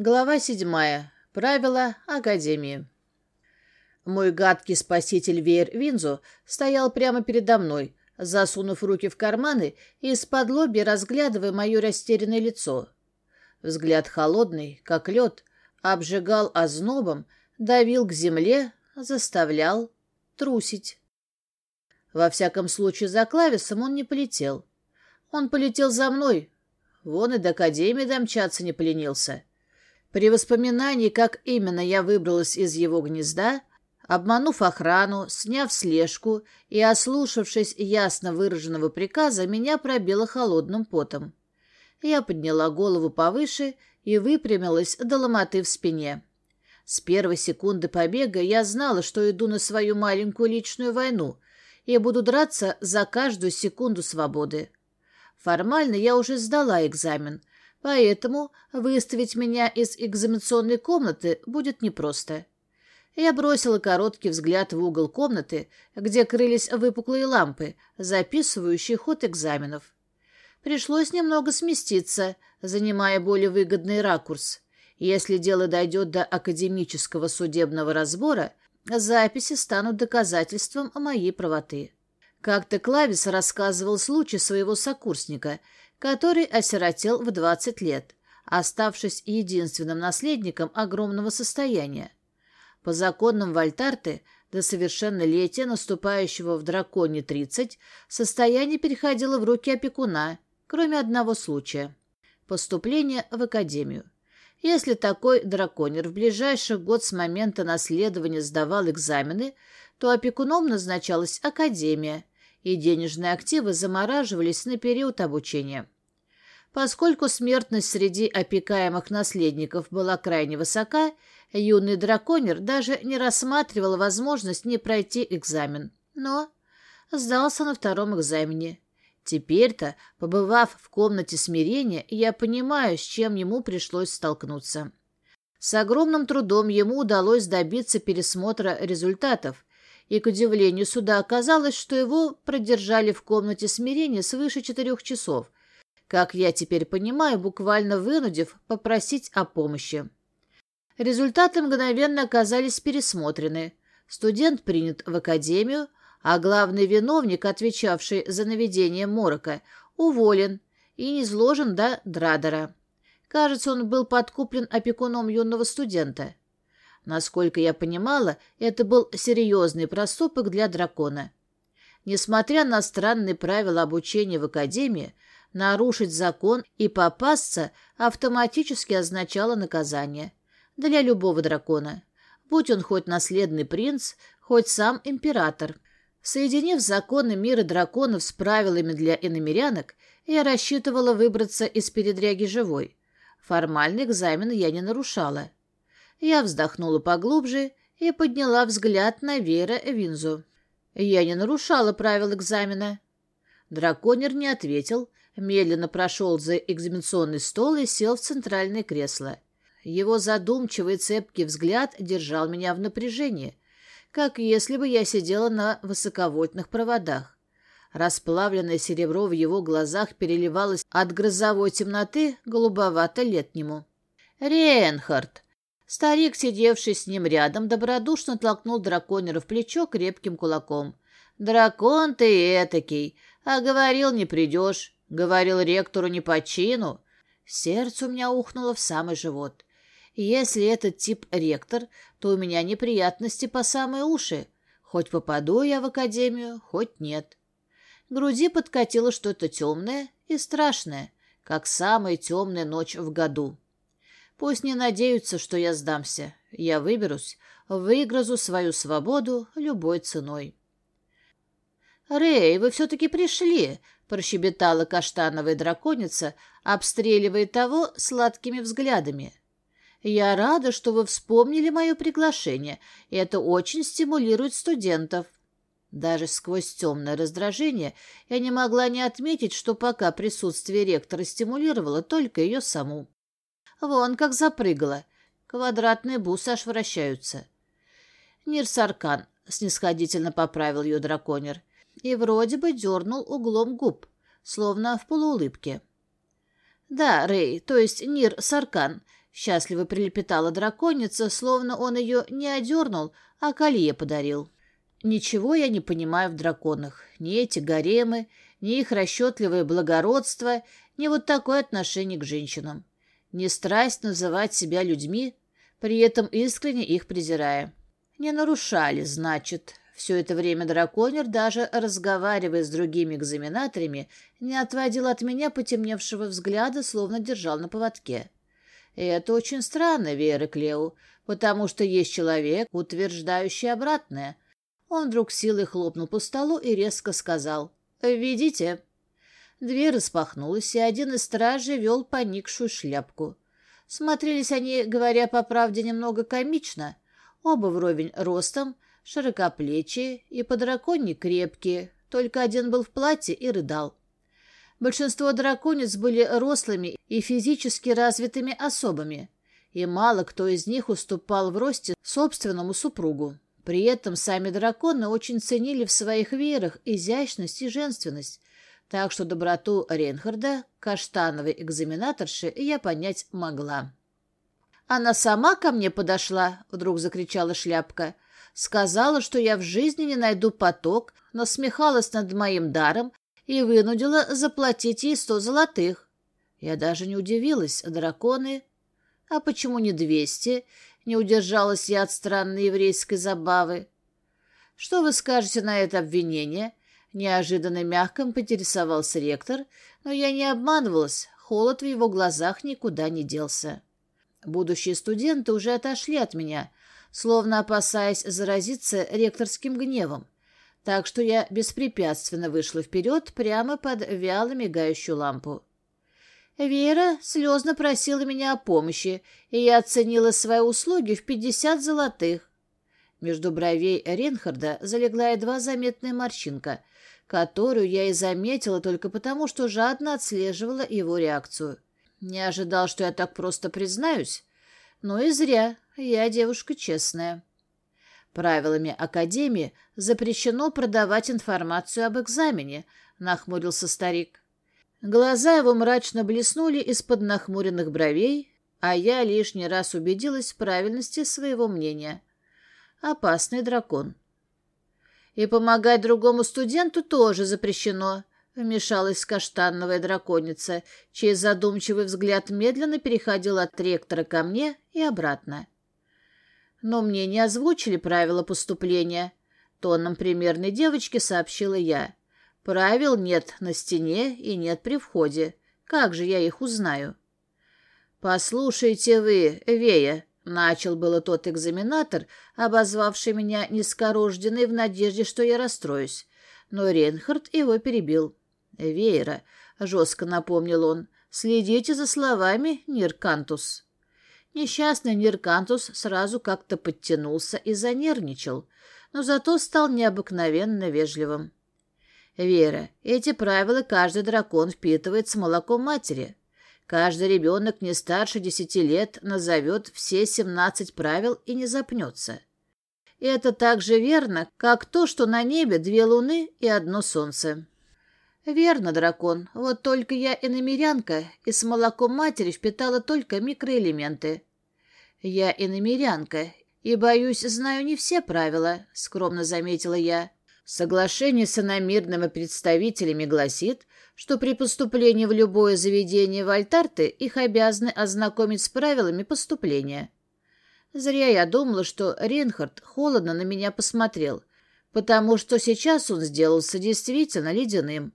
Глава седьмая. Правила Академии. Мой гадкий спаситель Веер Винзо стоял прямо передо мной, засунув руки в карманы и из-под лоби разглядывая мое растерянное лицо. Взгляд холодный, как лед, обжигал ознобом, давил к земле, заставлял трусить. Во всяком случае, за клависом он не полетел. Он полетел за мной. Вон и до Академии домчаться не поленился. При воспоминании, как именно я выбралась из его гнезда, обманув охрану, сняв слежку и ослушавшись ясно выраженного приказа, меня пробило холодным потом. Я подняла голову повыше и выпрямилась до ломоты в спине. С первой секунды побега я знала, что иду на свою маленькую личную войну и буду драться за каждую секунду свободы. Формально я уже сдала экзамен, Поэтому выставить меня из экзаменационной комнаты будет непросто. Я бросила короткий взгляд в угол комнаты, где крылись выпуклые лампы, записывающие ход экзаменов. Пришлось немного сместиться, занимая более выгодный ракурс. Если дело дойдет до академического судебного разбора, записи станут доказательством моей правоты. Как-то Клавис рассказывал случай своего сокурсника — который осиротел в 20 лет, оставшись единственным наследником огромного состояния. По законам Вольтарты до совершеннолетия, наступающего в драконе 30, состояние переходило в руки опекуна, кроме одного случая – поступления в академию. Если такой драконер в ближайший год с момента наследования сдавал экзамены, то опекуном назначалась академия, и денежные активы замораживались на период обучения. Поскольку смертность среди опекаемых наследников была крайне высока, юный драконер даже не рассматривал возможность не пройти экзамен. Но сдался на втором экзамене. Теперь-то, побывав в комнате смирения, я понимаю, с чем ему пришлось столкнуться. С огромным трудом ему удалось добиться пересмотра результатов, и, к удивлению суда, оказалось, что его продержали в комнате смирения свыше четырех часов, как я теперь понимаю, буквально вынудив попросить о помощи. Результаты мгновенно оказались пересмотрены. Студент принят в академию, а главный виновник, отвечавший за наведение морока, уволен и низложен до Драдера. Кажется, он был подкуплен опекуном юного студента. Насколько я понимала, это был серьезный проступок для дракона. Несмотря на странные правила обучения в академии, нарушить закон и попасться автоматически означало наказание. Для любого дракона. Будь он хоть наследный принц, хоть сам император. Соединив законы мира драконов с правилами для иномерянок, я рассчитывала выбраться из передряги живой. Формальный экзамен я не нарушала. Я вздохнула поглубже и подняла взгляд на Вера Винзу. Я не нарушала правил экзамена. Драконер не ответил, медленно прошел за экзаменационный стол и сел в центральное кресло. Его задумчивый цепкий взгляд держал меня в напряжении, как если бы я сидела на высоковольтных проводах. Расплавленное серебро в его глазах переливалось от грозовой темноты голубовато-летнему. «Рейнхард!» Старик, сидевший с ним рядом, добродушно толкнул драконера в плечо крепким кулаком. «Дракон ты этакий, а говорил, не придешь. Говорил ректору не по чину». Сердце у меня ухнуло в самый живот. Если этот тип ректор, то у меня неприятности по самые уши. Хоть попаду я в академию, хоть нет. Груди подкатило что-то темное и страшное, как самая темная ночь в году. Пусть не надеются, что я сдамся. Я выберусь, выгрызу свою свободу любой ценой. «Рэй, вы все-таки пришли!» — прощебетала каштановая драконица, обстреливая того сладкими взглядами. «Я рада, что вы вспомнили мое приглашение, и это очень стимулирует студентов». Даже сквозь темное раздражение я не могла не отметить, что пока присутствие ректора стимулировало только ее саму. Вон как запрыгала. Квадратные бусы аж вращаются. Нирсаркан снисходительно поправил ее драконер и вроде бы дернул углом губ, словно в полуулыбке. «Да, Рэй, то есть Нир Саркан, счастливо прилепетала драконица, словно он ее не одернул, а колье подарил. Ничего я не понимаю в драконах. Ни эти гаремы, ни их расчетливое благородство, ни вот такое отношение к женщинам. Не страсть называть себя людьми, при этом искренне их презирая. Не нарушали, значит. Все это время драконер, даже разговаривая с другими экзаменаторами, не отводил от меня потемневшего взгляда, словно держал на поводке. Это очень странно, Вера Клеу, потому что есть человек, утверждающий обратное. Он вдруг силой хлопнул по столу и резко сказал «Введите». Дверь распахнулась, и один из стражей вел поникшую шляпку. Смотрелись они, говоря по правде, немного комично. Оба вровень ростом, широкоплечие и подраконьи крепкие, только один был в платье и рыдал. Большинство драконец были рослыми и физически развитыми особами, и мало кто из них уступал в росте собственному супругу. При этом сами драконы очень ценили в своих веерах изящность и женственность, так что доброту Рейнхарда, каштановой экзаменаторши, я понять могла. «Она сама ко мне подошла», — вдруг закричала шляпка. «Сказала, что я в жизни не найду поток, насмехалась над моим даром и вынудила заплатить ей сто золотых. Я даже не удивилась, драконы... А почему не двести? Не удержалась я от странной еврейской забавы. Что вы скажете на это обвинение? Неожиданно мягко поинтересовался ректор, но я не обманывалась, холод в его глазах никуда не делся. Будущие студенты уже отошли от меня, словно опасаясь заразиться ректорским гневом, так что я беспрепятственно вышла вперед прямо под вяло мигающую лампу. Вера слезно просила меня о помощи, и я оценила свои услуги в пятьдесят золотых. Между бровей Ренхарда залегла едва заметная морщинка, которую я и заметила только потому, что жадно отслеживала его реакцию. Не ожидал, что я так просто признаюсь. Но и зря, я девушка честная. Правилами Академии запрещено продавать информацию об экзамене, нахмурился старик. Глаза его мрачно блеснули из-под нахмуренных бровей, а я лишний раз убедилась в правильности своего мнения. Опасный дракон. И помогать другому студенту тоже запрещено, вмешалась каштановая драконица, чей задумчивый взгляд медленно переходил от ректора ко мне и обратно. Но мне не озвучили правила поступления. Тоном примерной девочки сообщила я. Правил нет на стене и нет при входе. Как же я их узнаю? «Послушайте вы, Вейра», — начал было тот экзаменатор, обозвавший меня низкорожденной в надежде, что я расстроюсь. Но Ренхард его перебил. «Вейра», — жестко напомнил он, — «следите за словами, Ниркантус». Несчастный Ниркантус сразу как-то подтянулся и занервничал, но зато стал необыкновенно вежливым. Вейра, эти правила каждый дракон впитывает с молоком матери. Каждый ребенок не старше десяти лет назовет все семнадцать правил и не запнется. И это так же верно, как то, что на небе две луны и одно солнце. Верно, дракон, вот только я иномерянка, и с молоком матери впитала только микроэлементы. Я иномерянка, и, боюсь, знаю не все правила, скромно заметила я. Соглашение с иномирными представителями гласит, что при поступлении в любое заведение в Альтарты их обязаны ознакомить с правилами поступления. Зря я думала, что Ренхард холодно на меня посмотрел, потому что сейчас он сделался действительно ледяным.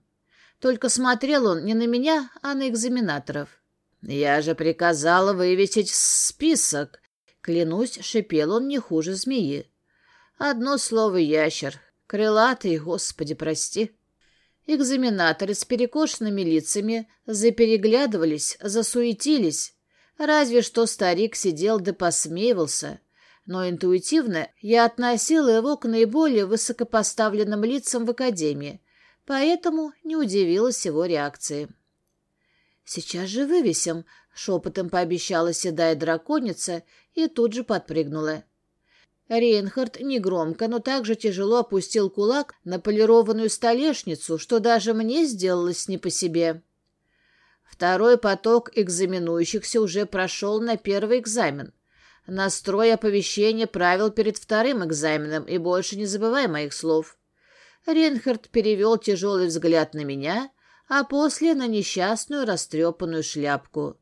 Только смотрел он не на меня, а на экзаменаторов. «Я же приказала вывесить список!» Клянусь, шипел он не хуже змеи. Одно слово «ящер», Крылатый, господи, прости. Экзаменаторы с перекошенными лицами запереглядывались, засуетились. Разве что старик сидел да посмеивался. Но интуитивно я относила его к наиболее высокопоставленным лицам в Академии, поэтому не удивилась его реакции. «Сейчас же вывесим», — шепотом пообещала седая драконица и тут же подпрыгнула. Рейнхард негромко, но также тяжело опустил кулак на полированную столешницу, что даже мне сделалось не по себе. Второй поток экзаменующихся уже прошел на первый экзамен. Настрой оповещения правил перед вторым экзаменом и больше не забывай моих слов. Ренхард перевел тяжелый взгляд на меня, а после на несчастную растрепанную шляпку.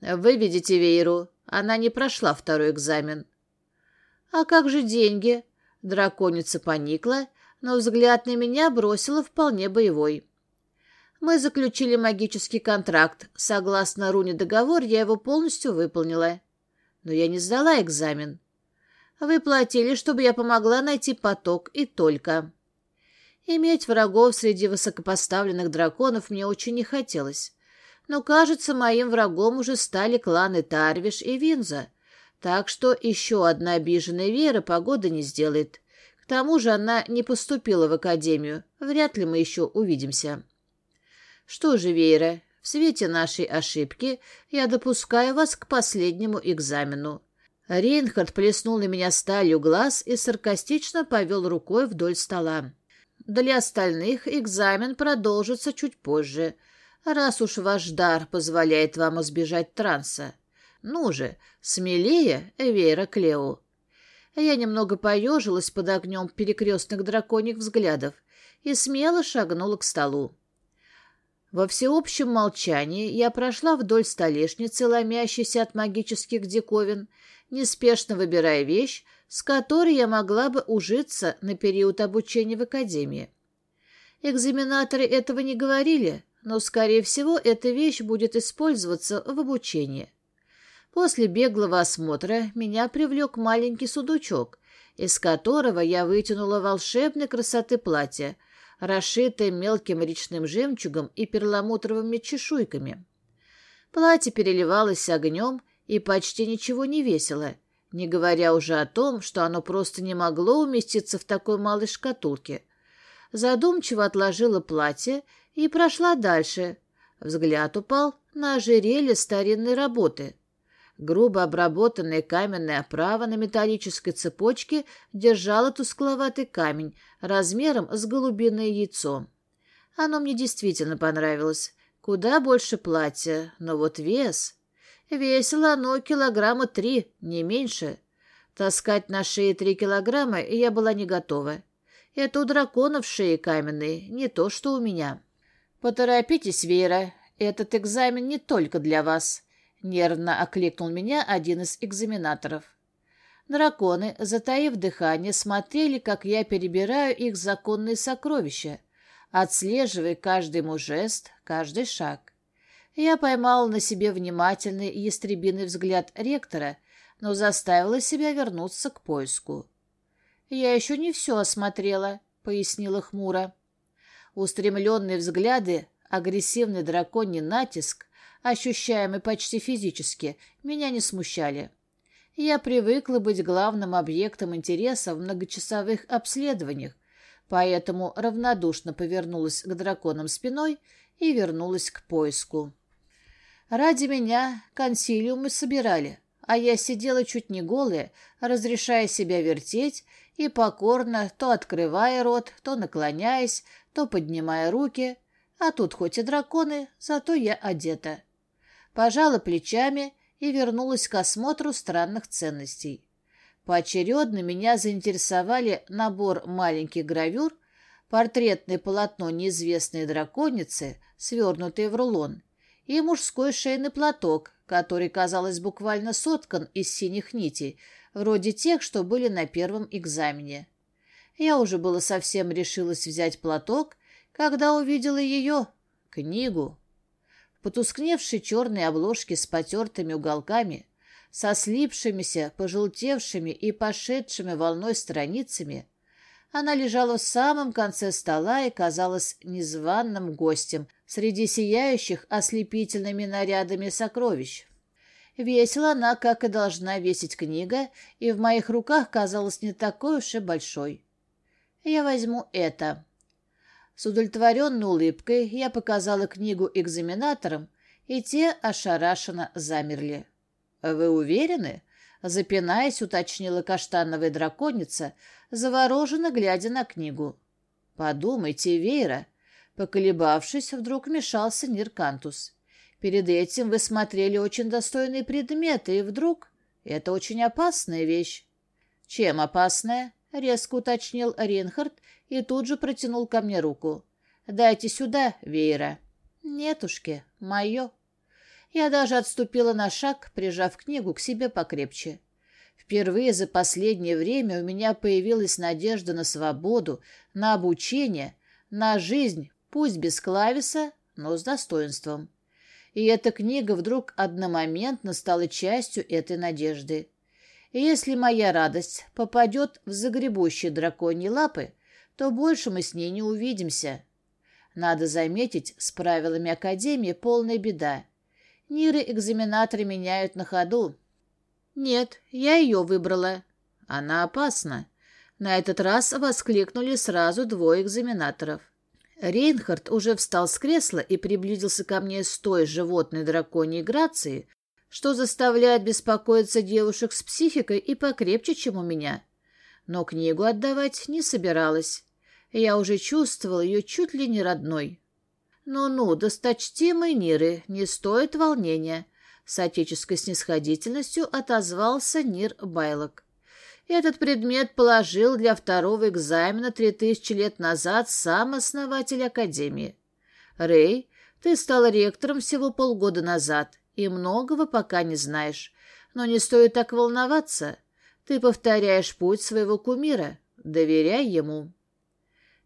«Выведите Вейру. Она не прошла второй экзамен». «А как же деньги?» Драконица поникла, но взгляд на меня бросила вполне боевой. Мы заключили магический контракт. Согласно руне договор, я его полностью выполнила. Но я не сдала экзамен. Вы платили, чтобы я помогла найти поток, и только. Иметь врагов среди высокопоставленных драконов мне очень не хотелось. Но, кажется, моим врагом уже стали кланы Тарвиш и Винза. Так что еще одна обиженная Вера погода не сделает. К тому же она не поступила в академию. Вряд ли мы еще увидимся. Что же, Вейра, в свете нашей ошибки я допускаю вас к последнему экзамену. Рейнхард плеснул на меня сталью глаз и саркастично повел рукой вдоль стола. Для остальных экзамен продолжится чуть позже, раз уж ваш дар позволяет вам избежать транса. Ну же, смелее, Вера Клео. Я немного поежилась под огнем перекрестных драконьих взглядов и смело шагнула к столу. Во всеобщем молчании я прошла вдоль столешницы, ломящейся от магических диковин, неспешно выбирая вещь, с которой я могла бы ужиться на период обучения в академии. Экзаменаторы этого не говорили, но, скорее всего, эта вещь будет использоваться в обучении. После беглого осмотра меня привлек маленький судучок, из которого я вытянула волшебной красоты платье — расшитое мелким речным жемчугом и перламутровыми чешуйками. Платье переливалось огнем и почти ничего не весило, не говоря уже о том, что оно просто не могло уместиться в такой малой шкатулке. Задумчиво отложила платье и прошла дальше. Взгляд упал на ожерелье старинной работы — Грубо обработанная каменная оправа на металлической цепочке держала тускловатый камень размером с голубиное яйцо. Оно мне действительно понравилось. Куда больше платья, но вот вес... Весило оно килограмма три, не меньше. Таскать на шее три килограмма я была не готова. Это у драконов шеи каменные, не то что у меня. Поторопитесь, Вера, этот экзамен не только для вас. Нервно окликнул меня один из экзаменаторов. Драконы, затаив дыхание, смотрели, как я перебираю их законные сокровища, отслеживая каждый мой жест, каждый шаг. Я поймал на себе внимательный и ястребиный взгляд ректора, но заставила себя вернуться к поиску. «Я еще не все осмотрела», — пояснила хмуро. Устремленные взгляды, агрессивный драконий натиск, ощущаемые почти физически, меня не смущали. Я привыкла быть главным объектом интереса в многочасовых обследованиях, поэтому равнодушно повернулась к драконам спиной и вернулась к поиску. Ради меня консилиумы собирали, а я сидела чуть не голая, разрешая себя вертеть и покорно, то открывая рот, то наклоняясь, то поднимая руки, а тут хоть и драконы, зато я одета пожала плечами и вернулась к осмотру странных ценностей. Поочередно меня заинтересовали набор маленьких гравюр, портретное полотно неизвестной драконицы, свернутое в рулон, и мужской шейный платок, который, казалось, буквально соткан из синих нитей, вроде тех, что были на первом экзамене. Я уже было совсем решилась взять платок, когда увидела ее, книгу потускневшей черной обложки с потертыми уголками, со слипшимися, пожелтевшими и пошедшими волной страницами, она лежала в самом конце стола и казалась незваным гостем среди сияющих ослепительными нарядами сокровищ. Весила она, как и должна весить книга, и в моих руках казалась не такой уж и большой. Я возьму это. С удовлетворенной улыбкой я показала книгу экзаменаторам, и те ошарашенно замерли. «Вы уверены?» — запинаясь, уточнила каштановая драконица, завороженно глядя на книгу. «Подумайте, Вейра!» Поколебавшись, вдруг вмешался Ниркантус. Перед этим вы смотрели очень достойные предметы, и вдруг... Это очень опасная вещь. Чем опасная? Резко уточнил Ринхард и тут же протянул ко мне руку. «Дайте сюда, веера». «Нетушки, мое». Я даже отступила на шаг, прижав книгу к себе покрепче. Впервые за последнее время у меня появилась надежда на свободу, на обучение, на жизнь, пусть без клависа, но с достоинством. И эта книга вдруг одномоментно стала частью этой надежды. Если моя радость попадет в загребущие драконьи лапы, то больше мы с ней не увидимся. Надо заметить, с правилами Академии полная беда. Ниры-экзаменаторы меняют на ходу. Нет, я ее выбрала. Она опасна. На этот раз воскликнули сразу двое экзаменаторов. Рейнхард уже встал с кресла и приблизился ко мне с той животной драконьей грацией, что заставляет беспокоиться девушек с психикой и покрепче, чем у меня. Но книгу отдавать не собиралась. Я уже чувствовал ее чуть ли не родной. «Ну-ну, досточтимые Ниры, не стоит волнения», — с отеческой снисходительностью отозвался Нир Байлок. Этот предмет положил для второго экзамена три тысячи лет назад сам основатель Академии. Рэй, ты стал ректором всего полгода назад и многого пока не знаешь. Но не стоит так волноваться. Ты повторяешь путь своего кумира. Доверяй ему.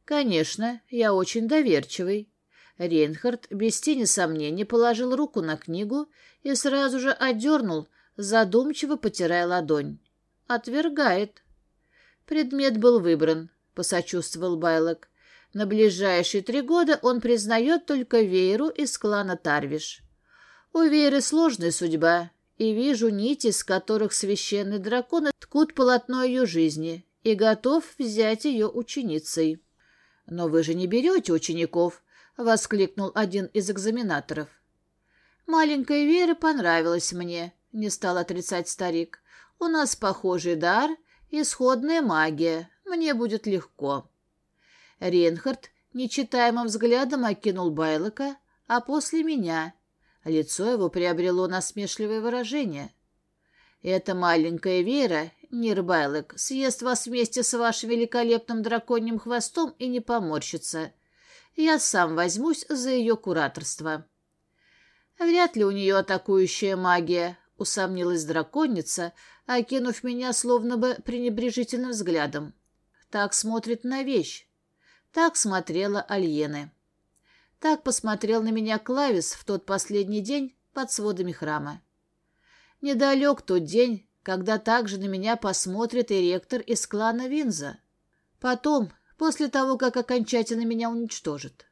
«Конечно, я очень доверчивый». Рейнхард без тени сомнений положил руку на книгу и сразу же отдернул, задумчиво потирая ладонь. «Отвергает». Предмет был выбран, — посочувствовал Байлок. На ближайшие три года он признает только Вейру из клана Тарвиш. У Вейры сложная судьба, и вижу нити, с которых священные драконы ткут полотно ее жизни, и готов взять ее ученицей. «Но вы же не берете учеников!» — воскликнул один из экзаменаторов. «Маленькая Вера понравилась мне», — не стал отрицать старик. «У нас похожий дар, исходная магия. Мне будет легко». Ренхард нечитаемым взглядом окинул Байлока, а после меня. Лицо его приобрело насмешливое выражение. «Эта маленькая Вера Нирбайлек съест вас вместе с вашим великолепным драконьим хвостом и не поморщится. Я сам возьмусь за ее кураторство». «Вряд ли у нее атакующая магия», — усомнилась драконица, окинув меня словно бы пренебрежительным взглядом. Так смотрит на вещь. Так смотрела Альены. Так посмотрел на меня Клавис в тот последний день под сводами храма. Недалек тот день, когда также на меня посмотрит и ректор из клана Винза. Потом, после того, как окончательно меня уничтожит.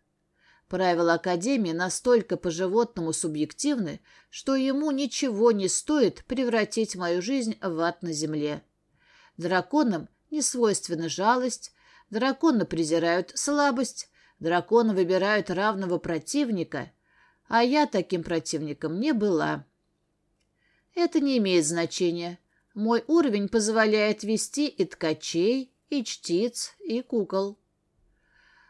Правила Академии настолько по-животному субъективны, что ему ничего не стоит превратить мою жизнь в ад на земле. Драконам не свойственна жалость, драконы презирают слабость, драконы выбирают равного противника, а я таким противником не была. Это не имеет значения. Мой уровень позволяет вести и ткачей, и чтиц, и кукол.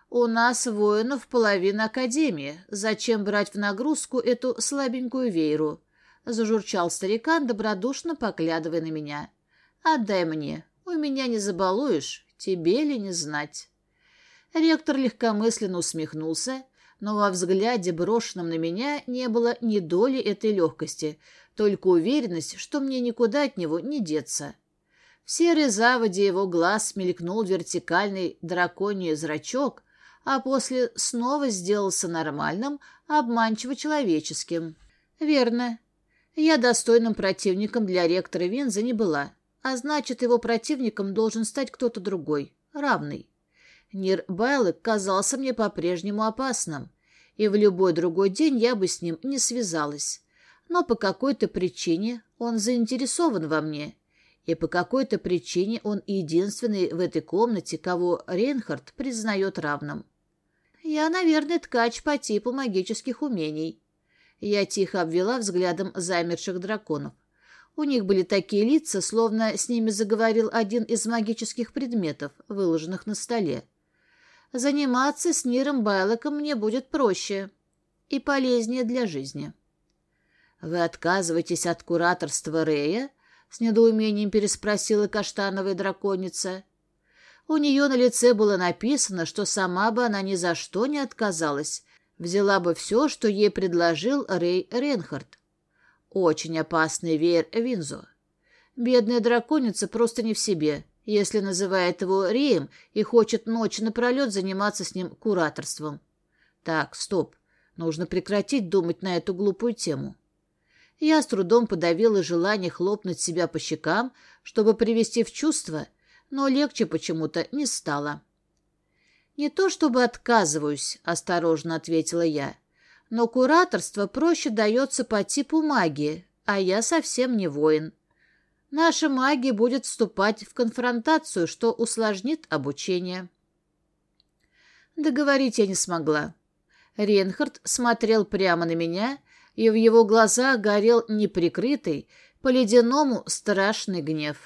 У нас воинов половина академии. Зачем брать в нагрузку эту слабенькую вейру? Зажурчал старикан, добродушно поглядывая на меня. Отдай мне. У меня не забалуешь. Тебе ли не знать? Ректор легкомысленно усмехнулся, но во взгляде, брошенном на меня, не было ни доли этой легкости, только уверенность, что мне никуда от него не деться. В серой заводе его глаз мелькнул вертикальный драконий зрачок, а после снова сделался нормальным, обманчиво человеческим. Верно. Я достойным противником для ректора Винза не была, а значит, его противником должен стать кто-то другой, равный. Нир Байлок казался мне по-прежнему опасным, и в любой другой день я бы с ним не связалась но по какой-то причине он заинтересован во мне, и по какой-то причине он единственный в этой комнате, кого Рейнхард признает равным. Я, наверное, ткач по типу магических умений. Я тихо обвела взглядом замерших драконов. У них были такие лица, словно с ними заговорил один из магических предметов, выложенных на столе. Заниматься с Ниром Байлоком мне будет проще и полезнее для жизни. «Вы отказываетесь от кураторства Рея?» — с недоумением переспросила каштановая драконица. У нее на лице было написано, что сама бы она ни за что не отказалась, взяла бы все, что ей предложил Рей Ренхард. Очень опасный веер Винзо. Бедная драконица просто не в себе, если называет его Реем и хочет ночь напролет заниматься с ним кураторством. Так, стоп, нужно прекратить думать на эту глупую тему. Я с трудом подавила желание хлопнуть себя по щекам, чтобы привести в чувство, но легче почему-то не стало. «Не то чтобы отказываюсь», — осторожно ответила я, «но кураторство проще дается по типу магии, а я совсем не воин. Наша магия будет вступать в конфронтацию, что усложнит обучение». Договорить я не смогла. Ренхард смотрел прямо на меня, и в его глазах горел неприкрытый, по-ледяному страшный гнев.